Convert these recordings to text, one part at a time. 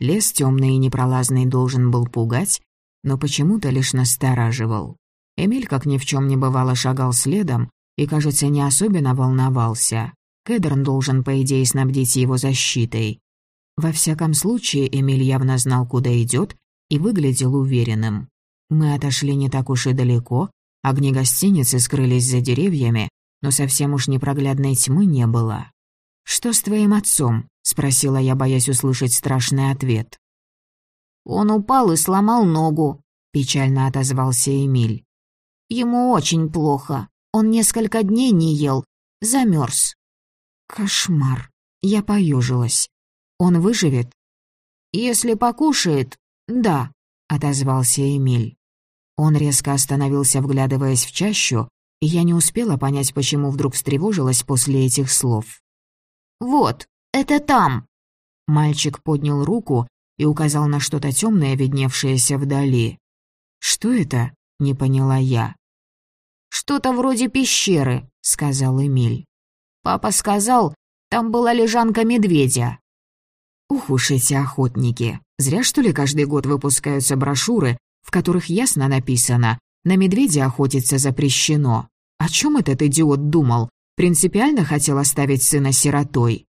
Лес темный и непролазный должен был пугать, но почему-то лишь настораживал. Эмиль, как ни в чем не бывало, шагал следом и, кажется, не особенно волновался. Кэдерн должен, по идее, снабдить его защитой. Во всяком случае, Эмиль явно знал, куда идет, и выглядел уверенным. Мы отошли не так уж и далеко, огни гостиницы скрылись за деревьями, но совсем уж непроглядной тьмы не было. «Что с твоим отцом?» — спросила я, боясь услышать страшный ответ. «Он упал и сломал ногу», — печально отозвался Эмиль. «Ему очень плохо. Он несколько дней не ел. Замерз». «Кошмар». Я поежилась. «Он выживет?» «Если покушает, да», — отозвался Эмиль. Он резко остановился, вглядываясь в чащу, и я не успела понять, почему вдруг встревожилась после этих слов. «Вот, это там!» Мальчик поднял руку и указал на что-то темное, видневшееся вдали. «Что это?» — не поняла я. «Что-то вроде пещеры», — сказал Эмиль. «Папа сказал, там была лежанка медведя». Ух уж эти охотники. Зря, что ли, каждый год выпускаются брошюры, в которых ясно написано «На медведя охотиться запрещено». О чем этот идиот думал? Принципиально хотел оставить сына сиротой.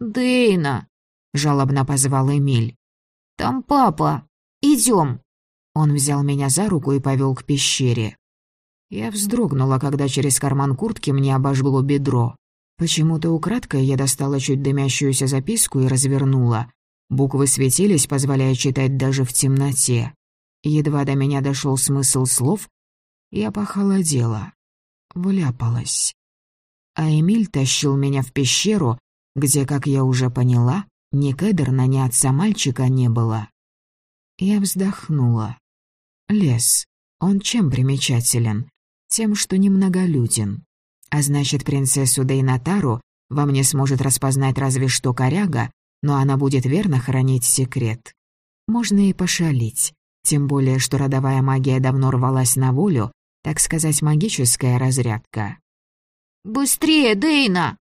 «Дэйна», — жалобно позвал Эмиль. «Там папа. Идем». Он взял меня за руку и повел к пещере. Я вздрогнула, когда через карман куртки мне обожгло бедро. Почему-то украдкой я достала чуть дымящуюся записку и развернула. Буквы светились, позволяя читать даже в темноте. Едва до меня дошел смысл слов, я похолодела. Вляпалась. А Эмиль тащил меня в пещеру, где, как я уже поняла, ни Кедерна, ни отца мальчика не было. Я вздохнула. Лес. Он чем примечателен? Тем, что немноголюден. А значит, принцессу Дейнатару во мне сможет распознать разве что коряга, но она будет верно хранить секрет. Можно и пошалить. Тем более, что родовая магия давно рвалась на волю, так сказать, магическая разрядка. «Быстрее, Дейна!»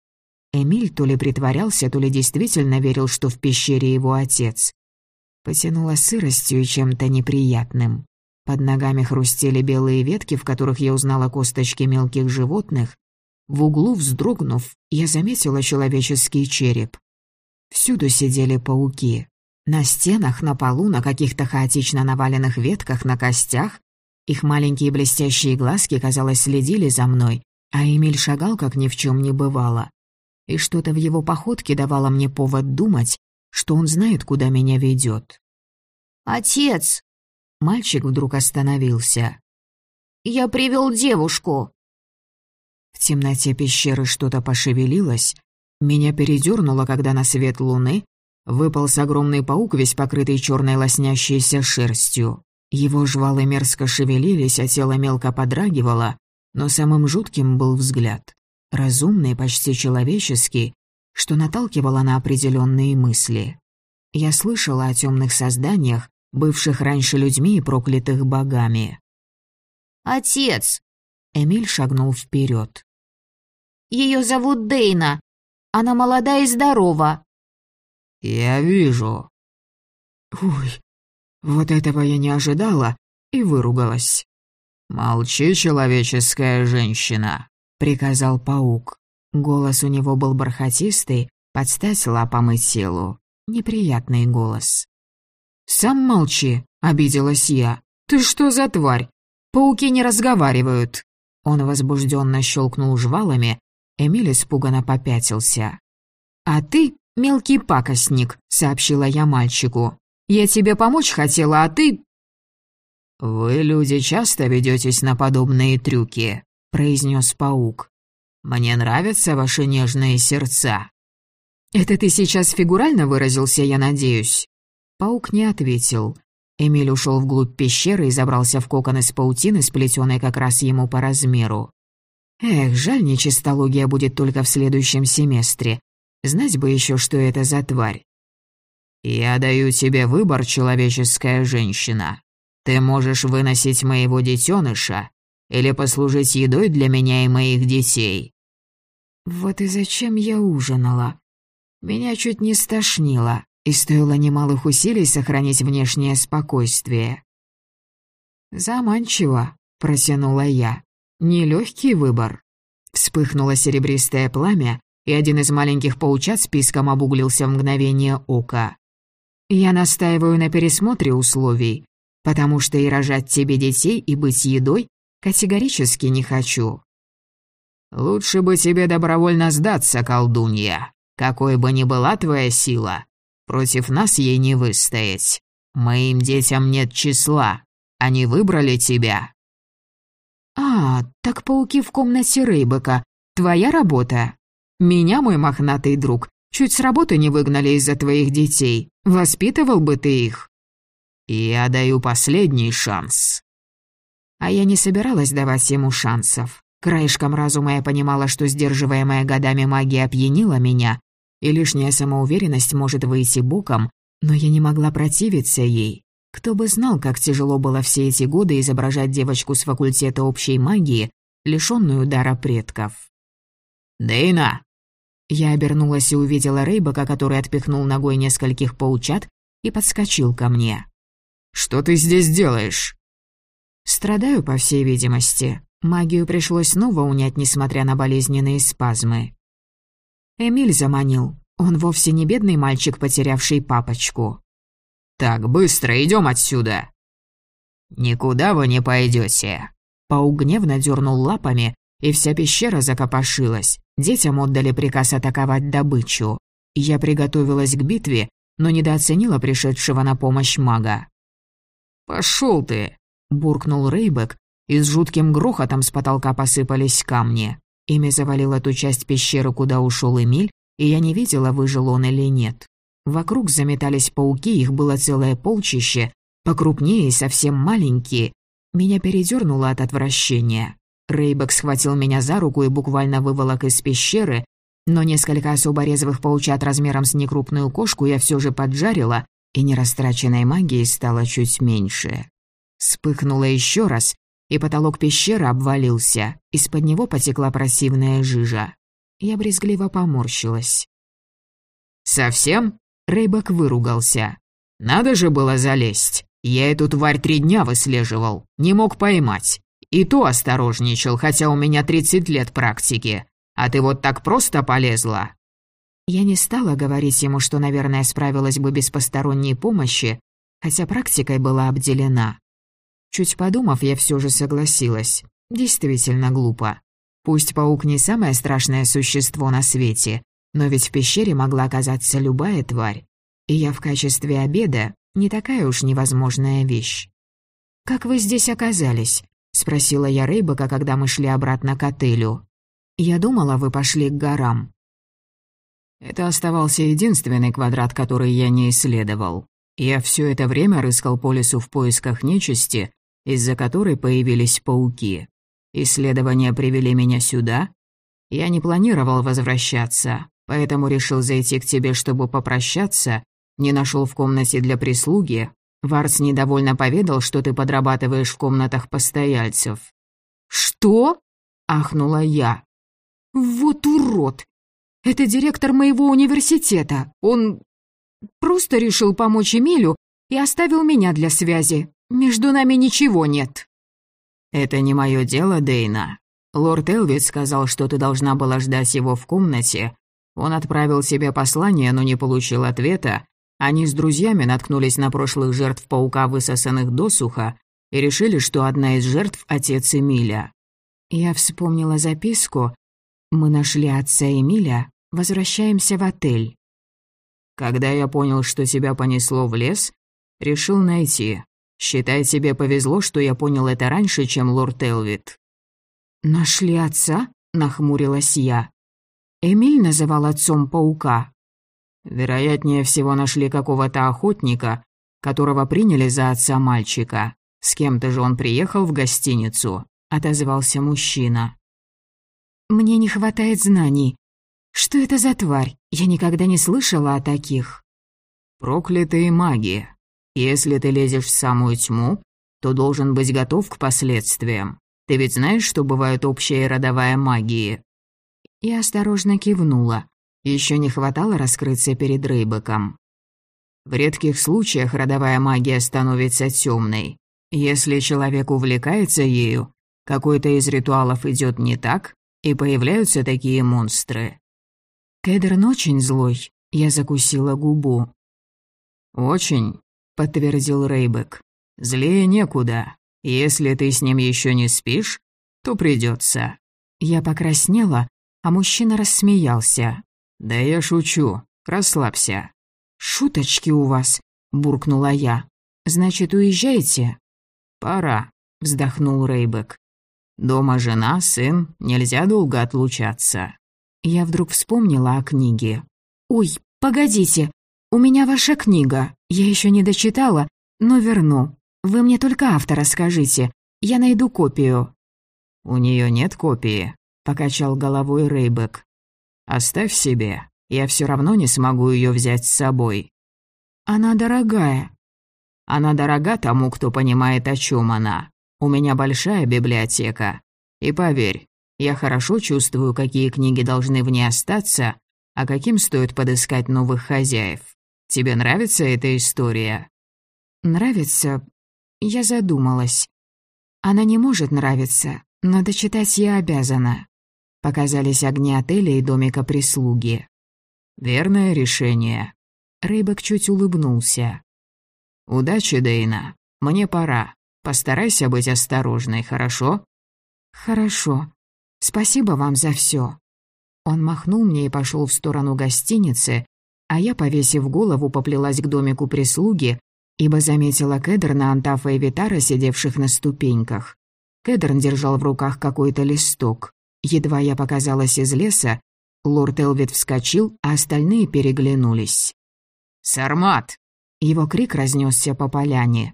Эмиль то ли притворялся, то ли действительно верил, что в пещере его отец. Потянуло сыростью и чем-то неприятным. Под ногами хрустели белые ветки, в которых я узнала косточки мелких животных. В углу, вздрогнув, я заметила человеческий череп. Всюду сидели пауки. На стенах, на полу, на каких-то хаотично наваленных ветках, на костях. Их маленькие блестящие глазки, казалось, следили за мной, а Эмиль шагал, как ни в чем не бывало. И что-то в его походке давало мне повод думать, что он знает, куда меня ведет. «Отец!» Мальчик вдруг остановился. «Я привел девушку!» В темноте пещеры что-то пошевелилось. Меня передернуло, когда на свет луны выполз огромный паук, весь покрытый черной лоснящейся шерстью. Его жвалы мерзко шевелились, а тело мелко подрагивало, но самым жутким был взгляд. Разумный, почти человеческий, что наталкивало на определенные мысли. Я слышала о темных созданиях, бывших раньше людьми и проклятых богами. «Отец!» Эмиль шагнул вперед. Ее зовут Дейна. Она молода и здорова». «Я вижу». «Ой, вот этого я не ожидала и выругалась». «Молчи, человеческая женщина», — приказал паук. Голос у него был бархатистый, под стать лапам и телу. Неприятный голос. «Сам молчи», — обиделась я. «Ты что за тварь? Пауки не разговаривают». Он возбужденно щелкнул жвалами. Эмиль испуганно попятился. «А ты мелкий пакостник», — сообщила я мальчику. «Я тебе помочь хотела, а ты...» «Вы, люди, часто ведетесь на подобные трюки», — произнес паук. «Мне нравятся ваши нежные сердца». «Это ты сейчас фигурально выразился, я надеюсь?» Паук не ответил. Эмиль ушел вглубь пещеры и забрался в кокон из паутины, сплетенной как раз ему по размеру. Эх, жаль, нечистология будет только в следующем семестре. Знать бы еще, что это за тварь. «Я даю тебе выбор, человеческая женщина. Ты можешь выносить моего детеныша или послужить едой для меня и моих детей». Вот и зачем я ужинала. Меня чуть не стошнило. и стоило немалых усилий сохранить внешнее спокойствие. «Заманчиво», — протянула я. «Нелегкий выбор». Вспыхнуло серебристое пламя, и один из маленьких паучат списком обуглился в мгновение ока. «Я настаиваю на пересмотре условий, потому что и рожать тебе детей, и быть едой категорически не хочу». «Лучше бы тебе добровольно сдаться, колдунья. Какой бы ни была твоя сила, против нас ей не выстоять. Моим детям нет числа. Они выбрали тебя». «А, так пауки в комнате Рейбека. Твоя работа? Меня, мой мохнатый друг, чуть с работы не выгнали из-за твоих детей. Воспитывал бы ты их». «Я даю последний шанс». А я не собиралась давать ему шансов. Краешком разума я понимала, что сдерживаемая годами магия опьянила меня, и лишняя самоуверенность может выйти боком, но я не могла противиться ей. Кто бы знал, как тяжело было все эти годы изображать девочку с факультета общей магии, лишённую дара предков. «Дейна!» Я обернулась и увидела Рейбака, который отпихнул ногой нескольких паучат и подскочил ко мне. «Что ты здесь делаешь?» «Страдаю, по всей видимости. Магию пришлось снова унять, несмотря на болезненные спазмы. Эмиль заманил. Он вовсе не бедный мальчик, потерявший папочку. «Так, быстро, идем отсюда!» «Никуда вы не пойдете!» Паук гневно дернул лапами, и вся пещера закопошилась. Детям отдали приказ атаковать добычу. Я приготовилась к битве, но недооценила пришедшего на помощь мага. «Пошел ты!» — буркнул Рейбек, и с жутким грохотом с потолка посыпались камни. Ими завалило ту часть пещеры, куда ушел Эмиль, и я не видела, выжил он или нет. Вокруг заметались пауки, их было целое полчище, покрупнее и совсем маленькие. Меня передернуло от отвращения. Рейбек схватил меня за руку и буквально выволок из пещеры, но несколько особо резвых паучат размером с некрупную кошку я все же поджарила, и нерастраченной магии стало чуть меньше. Вспыхнуло еще раз, и потолок пещеры обвалился, из-под него потекла противная жижа. Я брезгливо поморщилась. «Совсем?» — Рейбак выругался. «Надо же было залезть. Я эту тварь три дня выслеживал, не мог поймать. И то осторожничал, хотя у меня тридцать лет практики. А ты вот так просто полезла?» Я не стала говорить ему, что, наверное, справилась бы без посторонней помощи, хотя практикой была обделена. Чуть подумав, я все же согласилась. Действительно глупо. Пусть паук не самое страшное существо на свете, но ведь в пещере могла оказаться любая тварь. И я в качестве обеда не такая уж невозможная вещь. «Как вы здесь оказались?» — спросила я Рейбека, когда мы шли обратно к отелю. «Я думала, вы пошли к горам». Это оставался единственный квадрат, который я не исследовал. Я все это время рыскал по лесу в поисках нечисти, из-за которой появились пауки. Исследования привели меня сюда. Я не планировал возвращаться, поэтому решил зайти к тебе, чтобы попрощаться. Не нашел в комнате для прислуги. Варц недовольно поведал, что ты подрабатываешь в комнатах постояльцев. «Что?» — ахнула я. «Вот урод! Это директор моего университета. Он просто решил помочь Эмилю и оставил меня для связи. Между нами ничего нет». «Это не мое дело, Дейна. Лорд Элвит сказал, что ты должна была ждать его в комнате. Он отправил себе послание, но не получил ответа. Они с друзьями наткнулись на прошлых жертв паука, высосанных досуха, и решили, что одна из жертв — отец Эмиля. Я вспомнила записку. Мы нашли отца Эмиля, возвращаемся в отель. Когда я понял, что тебя понесло в лес, решил найти. Считай, тебе повезло, что я понял это раньше, чем лорд Элвит». «Нашли отца?» — нахмурилась я. Эмиль называл отцом паука. Вероятнее всего нашли какого-то охотника, которого приняли за отца мальчика. С кем-то же он приехал в гостиницу, отозвался мужчина. Мне не хватает знаний. Что это за тварь? Я никогда не слышала о таких. Проклятые маги, если ты лезешь в самую тьму, то должен быть готов к последствиям. Ты ведь знаешь, что бывает общая родовая магия?» Я осторожно кивнула. Еще не хватало раскрыться перед Рейбеком. В редких случаях родовая магия становится темной. Если человек увлекается ею, какой-то из ритуалов идет не так, и появляются такие монстры. Кедрон очень злой. Я закусила губу. «Очень», — подтвердил Рейбек. «Злее некуда. Если ты с ним еще не спишь, то придется. Я покраснела, а мужчина рассмеялся. «Да я шучу. Расслабься». «Шуточки у вас», — буркнула я. «Значит, уезжаете?» «Пора», — вздохнул Рейбек. «Дома жена, сын, нельзя долго отлучаться». Я вдруг вспомнила о книге. «Ой, погодите, у меня ваша книга. Я еще не дочитала, но верну. Вы мне только автора скажите. Я найду копию». «У нее нет копии», — покачал головой Рейбек. «Оставь себе. Я все равно не смогу ее взять с собой». «Она дорогая». «Она дорога тому, кто понимает, о чем она. У меня большая библиотека. И поверь, я хорошо чувствую, какие книги должны в ней остаться, а каким стоит подыскать новых хозяев. Тебе нравится эта история?» «Нравится?» Я задумалась. Она не может нравиться, но дочитать я обязана. Показались огни отеля и домика прислуги. «Верное решение». Рейбек чуть улыбнулся. «Удачи, Дейна. Мне пора. Постарайся быть осторожной, хорошо?» «Хорошо. Спасибо вам за все. Он махнул мне и пошел в сторону гостиницы, а я, повесив голову, поплелась к домику прислуги, ибо заметила Кедерна, Антафа и Витара, сидевших на ступеньках. Кедерн держал в руках какой-то листок. Едва я показалась из леса, лорд Элвит вскочил, а остальные переглянулись. «Сармат!» Его крик разнесся по поляне.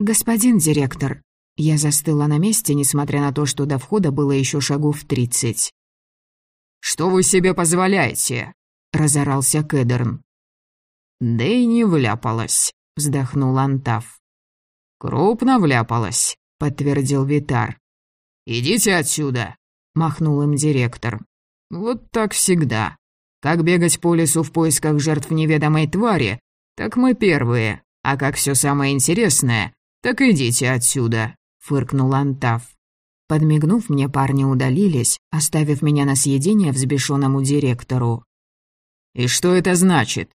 «Господин директор!» Я застыла на месте, несмотря на то, что до входа было еще шагов тридцать. «Что вы себе позволяете?» — разорался Кедерн. «Да и не вляпалась», — вздохнул Антав. «Крупно вляпалась», — подтвердил Витар. «Идите отсюда», — махнул им директор. «Вот так всегда. Как бегать по лесу в поисках жертв неведомой твари, так мы первые, а как все самое интересное, так идите отсюда», — фыркнул Антав. Подмигнув мне, парни удалились, оставив меня на съедение взбешенному директору. «И что это значит?»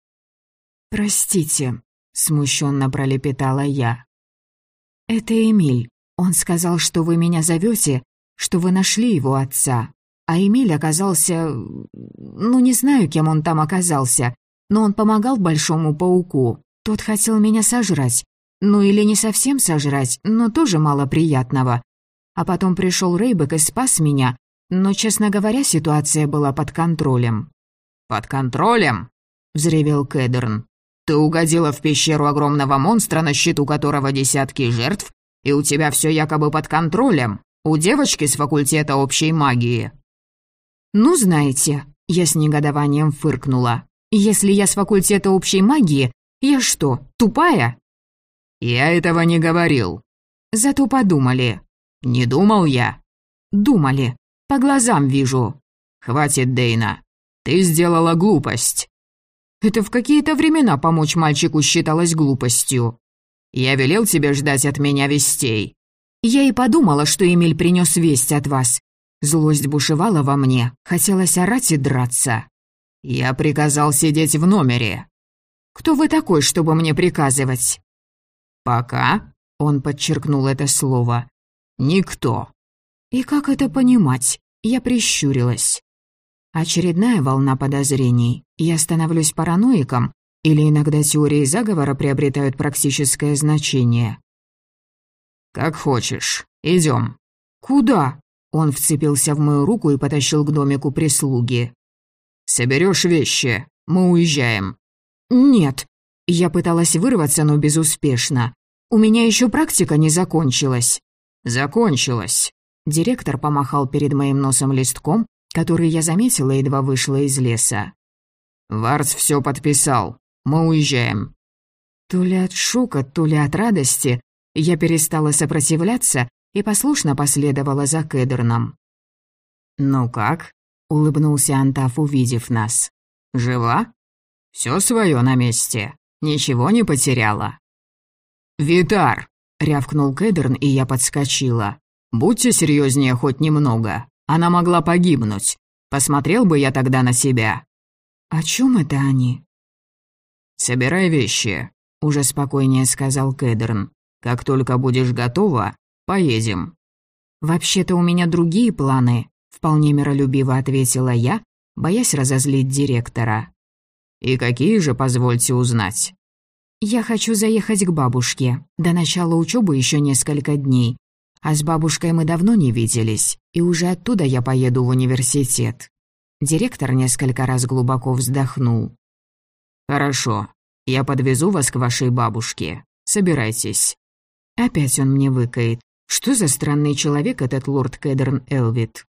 «Простите», — смущенно пролепетала я. «Это Эмиль. Он сказал, что вы меня зовете, что вы нашли его отца. А Эмиль оказался... Ну, не знаю, кем он там оказался, но он помогал Большому Пауку. Тот хотел меня сожрать. Ну, или не совсем сожрать, но тоже мало приятного. А потом пришел Рейбек и спас меня, но, честно говоря, ситуация была под контролем». «Под контролем?» — взревел Кэдерн. Ты угодила в пещеру огромного монстра, на счету которого десятки жертв, и у тебя все якобы под контролем. У девочки с факультета общей магии». «Ну, знаете», — я с негодованием фыркнула. «Если я с факультета общей магии, я что, тупая?» «Я этого не говорил». «Зато подумали». «Не думал я». «Думали. По глазам вижу». «Хватит, Дейна. Ты сделала глупость». Это в какие-то времена помочь мальчику считалось глупостью. Я велел тебе ждать от меня вестей. Я и подумала, что Эмиль принес весть от вас. Злость бушевала во мне, хотелось орать и драться. Я приказал сидеть в номере. Кто вы такой, чтобы мне приказывать? Пока, он подчеркнул это слово, никто. И как это понимать? Я прищурилась. Очередная волна подозрений. Я становлюсь параноиком, или иногда теории заговора приобретают практическое значение. «Как хочешь. Идем. «Куда?» Он вцепился в мою руку и потащил к домику прислуги. Соберешь вещи. Мы уезжаем». «Нет». Я пыталась вырваться, но безуспешно. У меня еще практика не закончилась. «Закончилась». Директор помахал перед моим носом листком, который я заметила, едва вышла из леса. «Варц все подписал. Мы уезжаем». То ли от шока, то ли от радости я перестала сопротивляться и послушно последовала за Кедерном. «Ну как?» — улыбнулся Антаф, увидев нас. «Жива? Все свое на месте. Ничего не потеряла?» «Витар!» — рявкнул Кэдерн, и я подскочила. «Будьте серьезнее хоть немного. Она могла погибнуть. Посмотрел бы я тогда на себя». «О чем это они?» «Собирай вещи», — уже спокойнее сказал Кэдерн. «Как только будешь готова, поедем». «Вообще-то у меня другие планы», — вполне миролюбиво ответила я, боясь разозлить директора. «И какие же, позвольте узнать?» «Я хочу заехать к бабушке. До начала учебы еще несколько дней. А с бабушкой мы давно не виделись, и уже оттуда я поеду в университет». Директор несколько раз глубоко вздохнул. «Хорошо. Я подвезу вас к вашей бабушке. Собирайтесь». Опять он мне выкает. Что за странный человек этот лорд Кэдерн Элвит?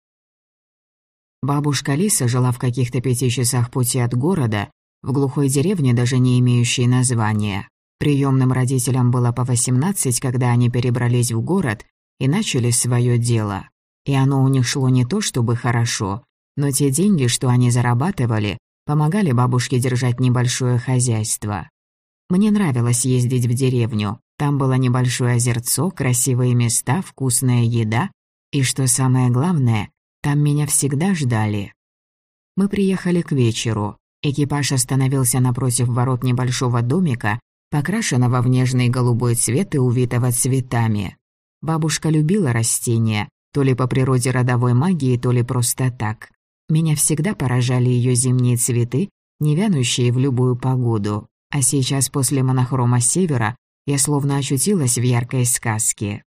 Бабушка Лиса жила в каких-то пяти часах пути от города, в глухой деревне, даже не имеющей названия. Приемным родителям было по 18, когда они перебрались в город и начали свое дело. И оно у них шло не то чтобы хорошо, но те деньги, что они зарабатывали, помогали бабушке держать небольшое хозяйство. Мне нравилось ездить в деревню. Там было небольшое озерцо, красивые места, вкусная еда. И что самое главное, там меня всегда ждали. Мы приехали к вечеру. Экипаж остановился напротив ворот небольшого домика, покрашенного в нежный голубой цвет и увитого цветами. Бабушка любила растения, то ли по природе родовой магии, то ли просто так. Меня всегда поражали ее зимние цветы, не вянущие в любую погоду. А сейчас после монохрома севера я словно очутилась в яркой сказке.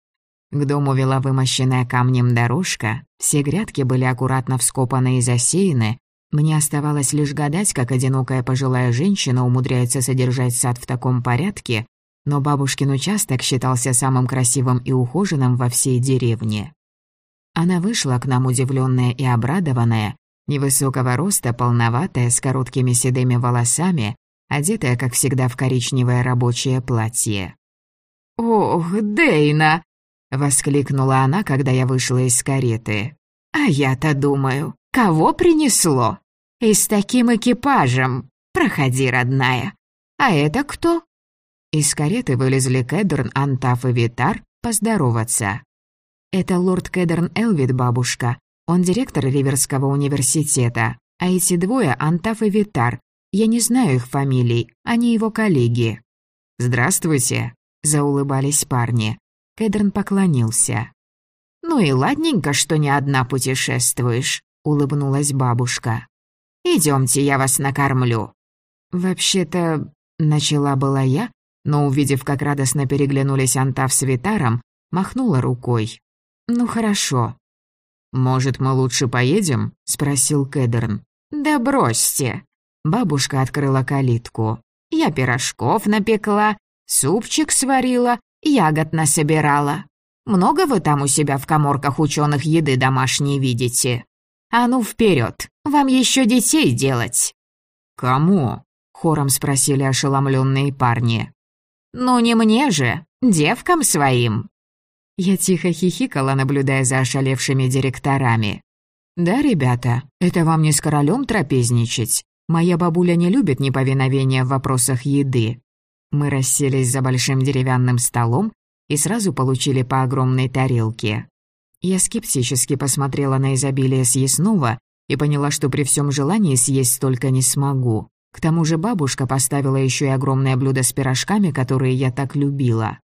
К дому вела вымощенная камнем дорожка, все грядки были аккуратно вскопаны и засеяны. Мне оставалось лишь гадать, как одинокая пожилая женщина умудряется содержать сад в таком порядке, но бабушкин участок считался самым красивым и ухоженным во всей деревне. Она вышла к нам удивленная и обрадованная, невысокого роста, полноватая, с короткими седыми волосами, одетая, как всегда, в коричневое рабочее платье. «Ох, Дейна!» — воскликнула она, когда я вышла из кареты. «А я-то думаю, кого принесло? И с таким экипажем? Проходи, родная. А это кто?» Из кареты вылезли Кэдерн, Антаф и Витар поздороваться. «Это лорд Кэдерн Элвид, бабушка. Он директор Риверского университета. А эти двое — Антаф и Витар. Я не знаю их фамилий, они его коллеги». «Здравствуйте», — заулыбались парни. Кэдрон поклонился. «Ну и ладненько, что не одна путешествуешь», — улыбнулась бабушка. «Идемте, я вас накормлю». «Вообще-то...» — начала была я, но, увидев, как радостно переглянулись Антав с Витаром, махнула рукой. «Ну хорошо». «Может, мы лучше поедем?» — спросил Кэдерн. «Да бросьте». Бабушка открыла калитку. «Я пирожков напекла, супчик сварила, ягод насобирала. Много вы там у себя в коморках ученых еды домашней видите? А ну вперед, вам еще детей делать!» «Кому?» — хором спросили ошеломленные парни. «Ну не мне же, девкам своим!» Я тихо хихикала, наблюдая за ошалевшими директорами. «Да, ребята, это вам не с королем трапезничать. Моя бабуля не любит неповиновения в вопросах еды. Мы расселись за большим деревянным столом и сразу получили по огромной тарелке. Я скептически посмотрела на изобилие съестного и поняла, что при всем желании съесть столько не смогу. К тому же бабушка поставила еще и огромное блюдо с пирожками, которые я так любила.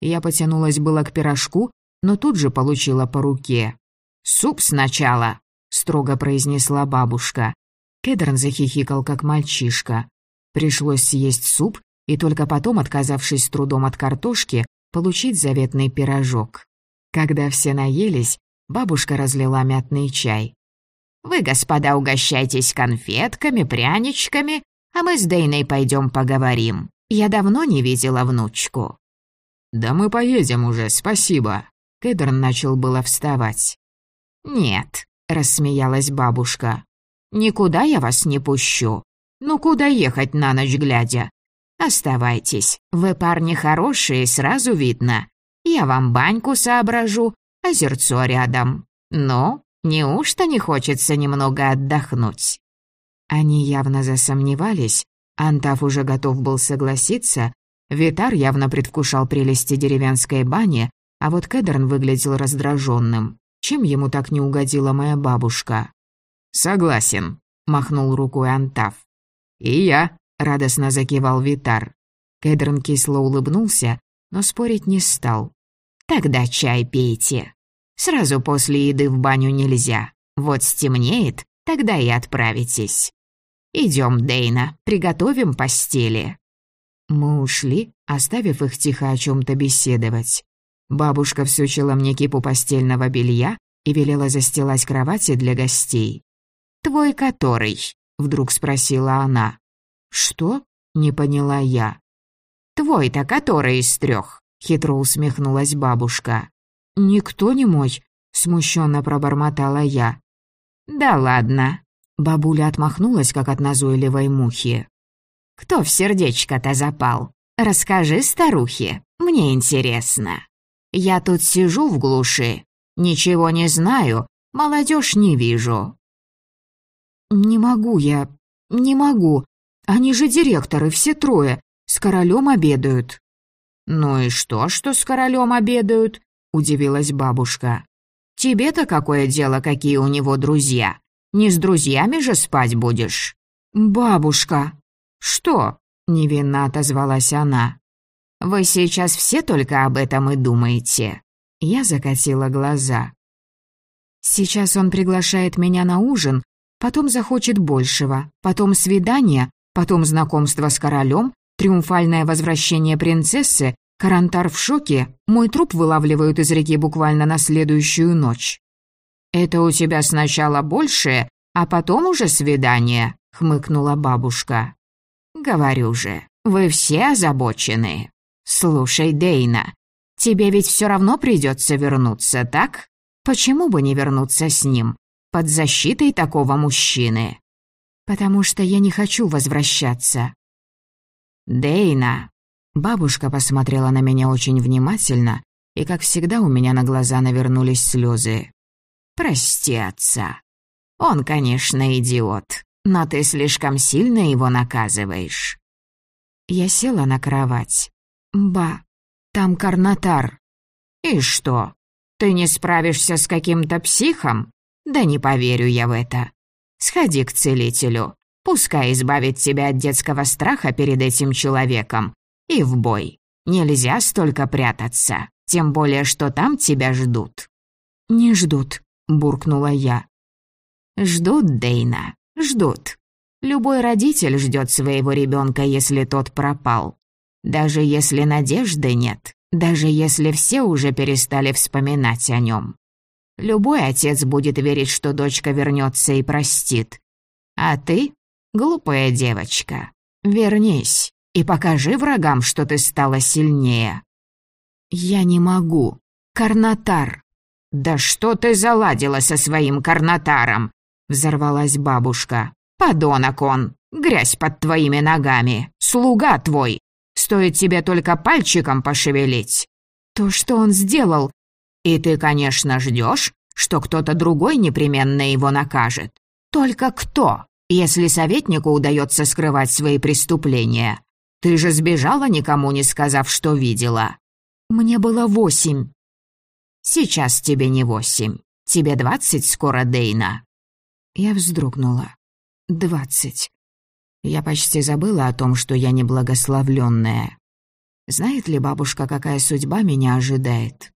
Я потянулась было к пирожку, но тут же получила по руке. «Суп сначала», — строго произнесла бабушка. Кедрон захихикал, как мальчишка. Пришлось съесть суп и только потом, отказавшись с трудом от картошки, получить заветный пирожок. Когда все наелись, бабушка разлила мятный чай. «Вы, господа, угощайтесь конфетками, пряничками, а мы с Дейной пойдем поговорим. Я давно не видела внучку». «Да мы поедем уже, спасибо». Кэдерн начал было вставать. «Нет», — рассмеялась бабушка. «Никуда я вас не пущу. Ну куда ехать на ночь глядя? Оставайтесь, вы парни хорошие, сразу видно. Я вам баньку соображу, озерцо рядом. Но неужто не хочется немного отдохнуть?» Они явно засомневались, Антаф уже готов был согласиться, Витар явно предвкушал прелести деревенской бани, а вот Кедерн выглядел раздраженным. Чем ему так не угодила моя бабушка? «Согласен», — махнул рукой Антаф. «И я», — радостно закивал Витар. Кедерн кисло улыбнулся, но спорить не стал. «Тогда чай пейте. Сразу после еды в баню нельзя. Вот стемнеет, тогда и отправитесь. Идем, Дейна, приготовим постели». Мы ушли, оставив их тихо о чем то беседовать. Бабушка всучила мне кипу постельного белья и велела застилать кровати для гостей. «Твой который?» — вдруг спросила она. «Что?» — не поняла я. «Твой-то который из трех? хитро усмехнулась бабушка. «Никто не мой», — смущенно пробормотала я. «Да ладно». Бабуля отмахнулась, как от назойливой мухи. «Кто в сердечко-то запал? Расскажи старухе, мне интересно. Я тут сижу в глуши, ничего не знаю, молодежь не вижу». «Не могу я, не могу. Они же директоры, все трое, с королем обедают». «Ну и что, что с королем обедают?» — удивилась бабушка. «Тебе-то какое дело, какие у него друзья? Не с друзьями же спать будешь?» «Бабушка!» «Что?» — невинно отозвалась она. «Вы сейчас все только об этом и думаете». Я закатила глаза. «Сейчас он приглашает меня на ужин, потом захочет большего, потом свидание, потом знакомство с королем, триумфальное возвращение принцессы, Карантар в шоке, мой труп вылавливают из реки буквально на следующую ночь. «Это у тебя сначала большее, а потом уже свидание», — хмыкнула бабушка. «Говорю же, вы все озабочены. Слушай, Дейна, тебе ведь все равно придется вернуться, так? Почему бы не вернуться с ним, под защитой такого мужчины?» «Потому что я не хочу возвращаться». «Дейна, Бабушка посмотрела на меня очень внимательно, и, как всегда, у меня на глаза навернулись слезы. «Прости отца. Он, конечно, идиот, но ты слишком сильно его наказываешь». Я села на кровать. «Ба, там карнатар». «И что? Ты не справишься с каким-то психом? Да не поверю я в это. Сходи к целителю. Пускай избавит тебя от детского страха перед этим человеком, и в бой. Нельзя столько прятаться, тем более, что там тебя ждут». «Не ждут», — буркнула я. «Ждут, Дейна, ждут. Любой родитель ждет своего ребенка, если тот пропал. Даже если надежды нет, даже если все уже перестали вспоминать о нем. Любой отец будет верить, что дочка вернется и простит. А ты, глупая девочка, вернись и покажи врагам, что ты стала сильнее». «Я не могу. Карнатар». «Да что ты заладила со своим карнатаром?» — взорвалась бабушка. «Подонок он! Грязь под твоими ногами! Слуга твой! Стоит тебе только пальчиком пошевелить!» «То, что он сделал...» «И ты, конечно, ждешь, что кто-то другой непременно его накажет. Только кто, если советнику удается скрывать свои преступления? Ты же сбежала, никому не сказав, что видела. Мне было восемь. Сейчас тебе не восемь. Тебе двадцать скоро, Дейна. Я вздрогнула. Двадцать. Я почти забыла о том, что я неблагословленная. Знает ли бабушка, какая судьба меня ожидает?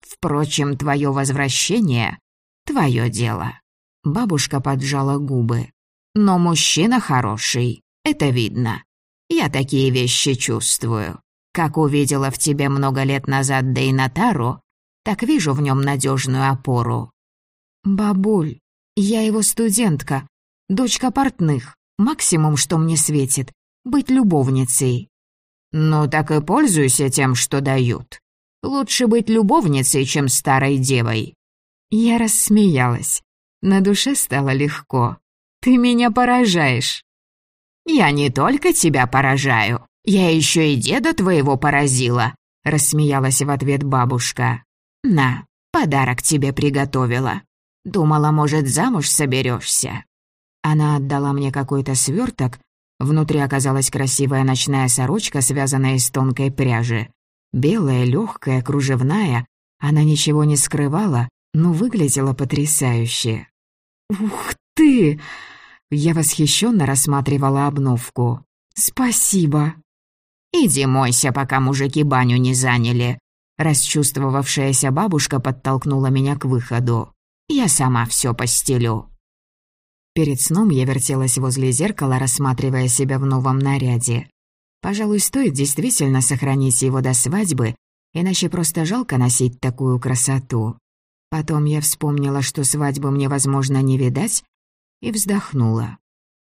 Впрочем, твое возвращение — твое дело. Бабушка поджала губы. Но мужчина хороший, это видно. Я такие вещи чувствую. Как увидела в тебе много лет назад Дейнатару, так вижу в нем надежную опору. Бабуль, я его студентка, дочка портных. Максимум, что мне светит, быть любовницей. Ну так и пользуйся тем, что дают. Лучше быть любовницей, чем старой девой. Я рассмеялась. На душе стало легко. Ты меня поражаешь. «Я не только тебя поражаю, я еще и деда твоего поразила», — рассмеялась в ответ бабушка. «На, подарок тебе приготовила. Думала, может, замуж соберешься». Она отдала мне какой-то сверток, Внутри оказалась красивая ночная сорочка, связанная из тонкой пряжи. Белая, легкая, кружевная. Она ничего не скрывала, но выглядела потрясающе. «Ух ты!» Я восхищенно рассматривала обновку. «Спасибо!» «Иди мойся, пока мужики баню не заняли!» Расчувствовавшаяся бабушка подтолкнула меня к выходу. «Я сама все постелю!» Перед сном я вертелась возле зеркала, рассматривая себя в новом наряде. Пожалуй, стоит действительно сохранить его до свадьбы, иначе просто жалко носить такую красоту. Потом я вспомнила, что свадьбу мне, возможно, не видать, и вздохнула.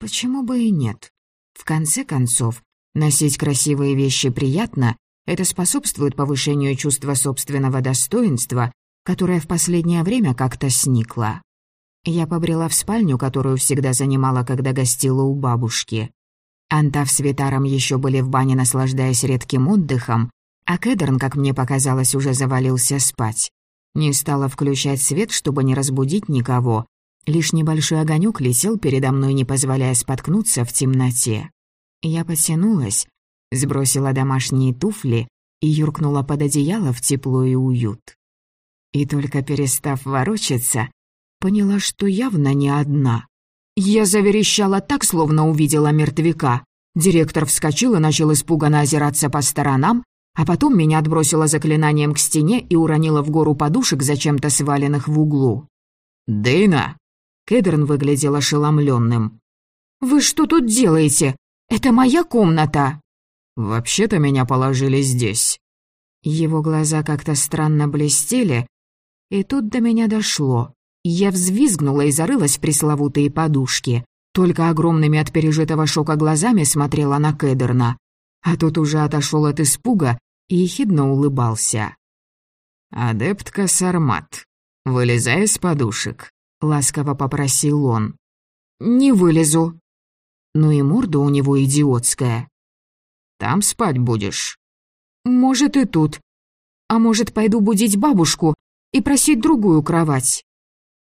Почему бы и нет? В конце концов, носить красивые вещи приятно, это способствует повышению чувства собственного достоинства, которое в последнее время как-то сникло. Я побрела в спальню, которую всегда занимала, когда гостила у бабушки. Антав с Витаром еще были в бане, наслаждаясь редким отдыхом, а Кедерн, как мне показалось, уже завалился спать. Не стала включать свет, чтобы не разбудить никого. Лишь небольшой огонек летел передо мной, не позволяя споткнуться в темноте. Я потянулась, сбросила домашние туфли и юркнула под одеяло в тепло и уют. И только перестав ворочаться, поняла, что явно не одна. Я заверещала так, словно увидела мертвяка. Директор вскочил и начал испуганно озираться по сторонам, а потом меня отбросило заклинанием к стене и уронило в гору подушек, зачем-то сваленных в углу. «Дэйна!» Кедерн выглядел ошеломленным. «Вы что тут делаете? Это моя комната!» «Вообще-то меня положили здесь». Его глаза как-то странно блестели, и тут до меня дошло. Я взвизгнула и зарылась в пресловутые подушки. Только огромными от пережитого шока глазами смотрела на Кедерна. А тот уже отошел от испуга и ехидно улыбался. «Адептка Сармат, вылезай из подушек», — ласково попросил он. «Не вылезу». Ну и морда у него идиотская. «Там спать будешь?» «Может, и тут. А может, пойду будить бабушку и просить другую кровать?»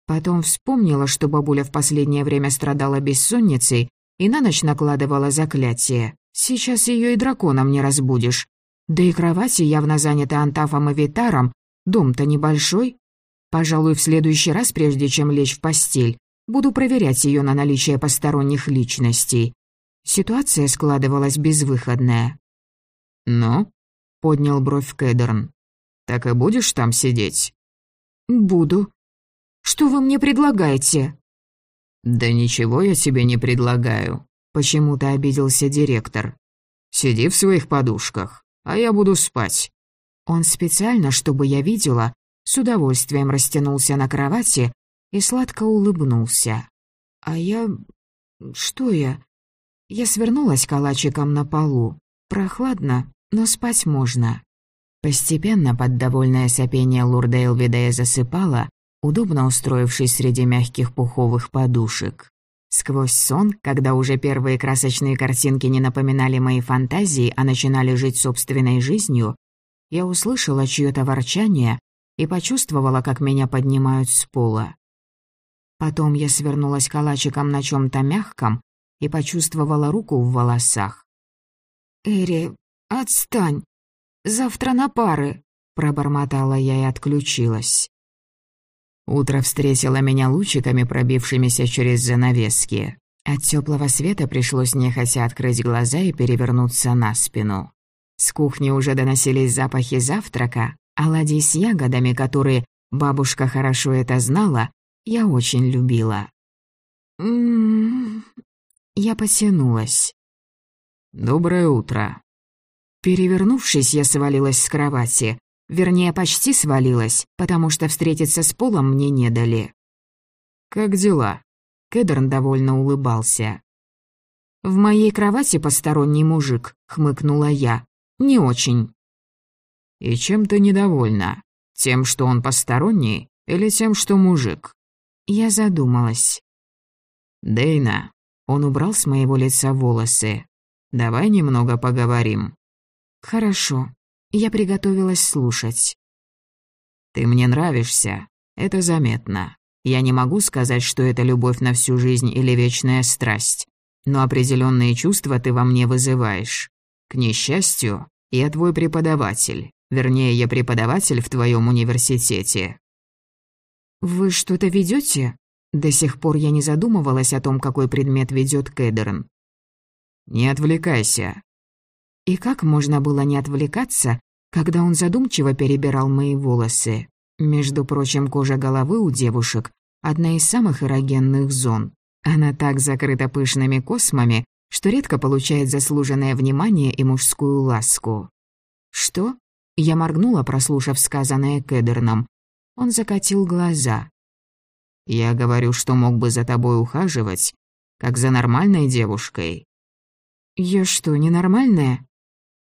Потом вспомнила, что бабуля в последнее время страдала бессонницей и на ночь накладывала заклятие. Сейчас ее и драконом не разбудишь. Да и кровати явно заняты Антафом и Витаром, дом-то небольшой. Пожалуй, в следующий раз, прежде чем лечь в постель, буду проверять ее на наличие посторонних личностей. Ситуация складывалась безвыходная. «Ну?» — поднял бровь Кэдерн. «Так и будешь там сидеть?» «Буду», что вы мне предлагаете?» «Да ничего я тебе не предлагаю», — почему-то обиделся директор. «Сиди в своих подушках, а я буду спать». Он специально, чтобы я видела, с удовольствием растянулся на кровати и сладко улыбнулся. А я... Что я? Я свернулась калачиком на полу. Прохладно, но спать можно. Постепенно под довольное сопение Лурда Элвидея засыпала, удобно устроившись среди мягких пуховых подушек. Сквозь сон, когда уже первые красочные картинки не напоминали мои фантазии, а начинали жить собственной жизнью, я услышала чьё-то ворчание и почувствовала, как меня поднимают с пола. Потом я свернулась калачиком на чём-то мягком и почувствовала руку в волосах. «Эри, отстань! Завтра на пары!» — пробормотала я и отключилась. Утро встретило меня лучиками, пробившимися через занавески. От теплого света пришлось нехотя открыть глаза и перевернуться на спину. С кухни уже доносились запахи завтрака, оладьи с ягодами, которые бабушка хорошо это знала, я очень любила. М-м-м. Я потянулась. «Доброе утро». Перевернувшись, я свалилась с кровати. Вернее, почти свалилась, потому что встретиться с Полом мне не дали. «Как дела?» Кедерн довольно улыбался. «В моей кровати посторонний мужик», — хмыкнула я. «Не очень». «И чем ты недовольна? Тем, что он посторонний, или тем, что мужик?» Я задумалась. «Дейна», — он убрал с моего лица волосы. «Давай немного поговорим». «Хорошо», я приготовилась слушать. «Ты мне нравишься. Это заметно. Я не могу сказать, что это любовь на всю жизнь или вечная страсть. но определенные чувства ты во мне вызываешь. К несчастью, я твой преподаватель. Вернее, я преподаватель в твоем университете». «Вы что-то ведете? До сих пор я не задумывалась о том, какой предмет ведет Кэдерн. «Не отвлекайся». И как можно было не отвлекаться, когда он задумчиво перебирал мои волосы? Между прочим, кожа головы у девушек – одна из самых эрогенных зон. Она так закрыта пышными космами, что редко получает заслуженное внимание и мужскую ласку. «Что?» Я моргнула, прослушав сказанное Кедерном. Он закатил глаза. «Я говорю, что мог бы за тобой ухаживать, как за нормальной девушкой». «Я что, ненормальная?»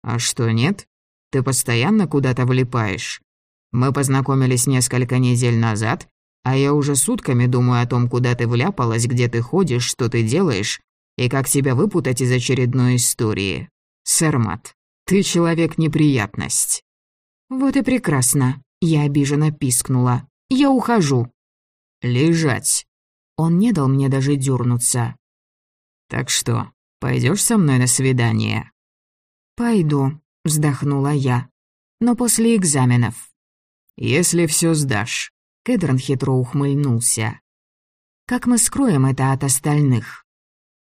«А что, нет? Ты постоянно куда-то влипаешь. Мы познакомились несколько недель назад, а я уже сутками думаю о том, куда ты вляпалась, где ты ходишь, что ты делаешь, и как себя выпутать из очередной истории. Сэрмат, ты человек-неприятность». «Вот и прекрасно», — я обиженно пискнула. «Я ухожу». «Лежать». Он не дал мне даже дернуться. «Так что, пойдешь со мной на свидание?» «Пойду», — вздохнула я. «Но после экзаменов». «Если все сдашь». Кедрон хитро ухмыльнулся. «Как мы скроем это от остальных?»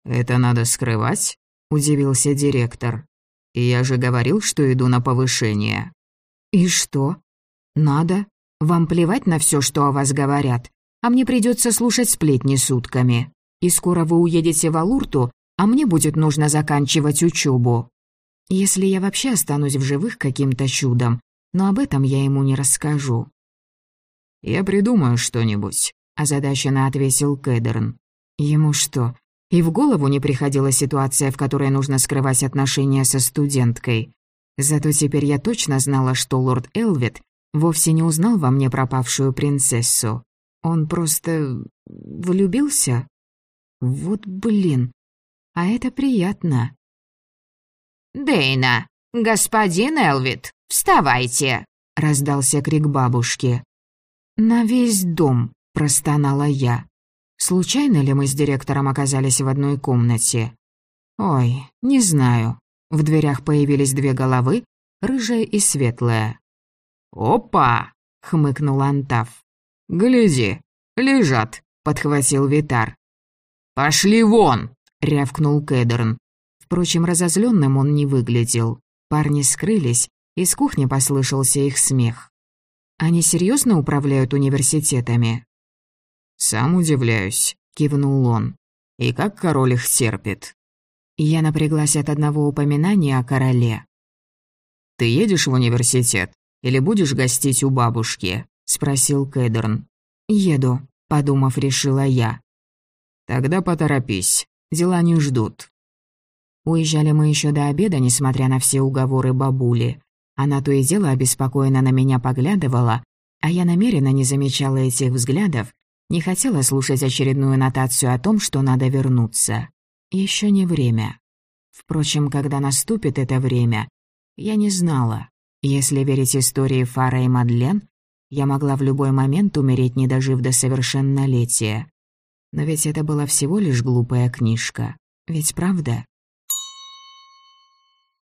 «Это надо скрывать?» — удивился директор. «Я же говорил, что иду на повышение». «И что?» «Надо. Вам плевать на все, что о вас говорят, а мне придется слушать сплетни сутками. И скоро вы уедете в Алурту, а мне будет нужно заканчивать учебу. Если я вообще останусь в живых каким-то чудом, но об этом я ему не расскажу». «Я придумаю что-нибудь», — озадаченно ответил Кэдерн. «Ему что, и в голову не приходила ситуация, в которой нужно скрывать отношения со студенткой? Зато теперь я точно знала, что лорд Элвит вовсе не узнал во мне пропавшую принцессу. Он просто... влюбился? Вот блин. А это приятно. «Дейна, господин Элвит, вставайте!» — раздался крик бабушки. «На весь дом», — простонала я. «Случайно ли мы с директором оказались в одной комнате?» «Ой, не знаю». В дверях появились две головы, рыжая и светлая. «Опа!» — хмыкнул Антав. «Гляди, лежат», — подхватил Витар. «Пошли вон!» — рявкнул Кэдерн. Впрочем, разозленным он не выглядел. Парни скрылись, из кухни послышался их смех. «Они серьезно управляют университетами?» «Сам удивляюсь», — кивнул он. «И как король их терпит?» Я напряглась от одного упоминания о короле. «Ты едешь в университет или будешь гостить у бабушки?» — спросил Кэдерн. «Еду», — подумав, решила я. «Тогда поторопись, дела не ждут». Уезжали мы еще до обеда, несмотря на все уговоры бабули. Она то и дело обеспокоенно на меня поглядывала, а я намеренно не замечала этих взглядов, не хотела слушать очередную нотацию о том, что надо вернуться. Еще не время. Впрочем, когда наступит это время, я не знала. Если верить истории Фара и Мадлен, я могла в любой момент умереть, не дожив до совершеннолетия. Но ведь это была всего лишь глупая книжка. Ведь правда?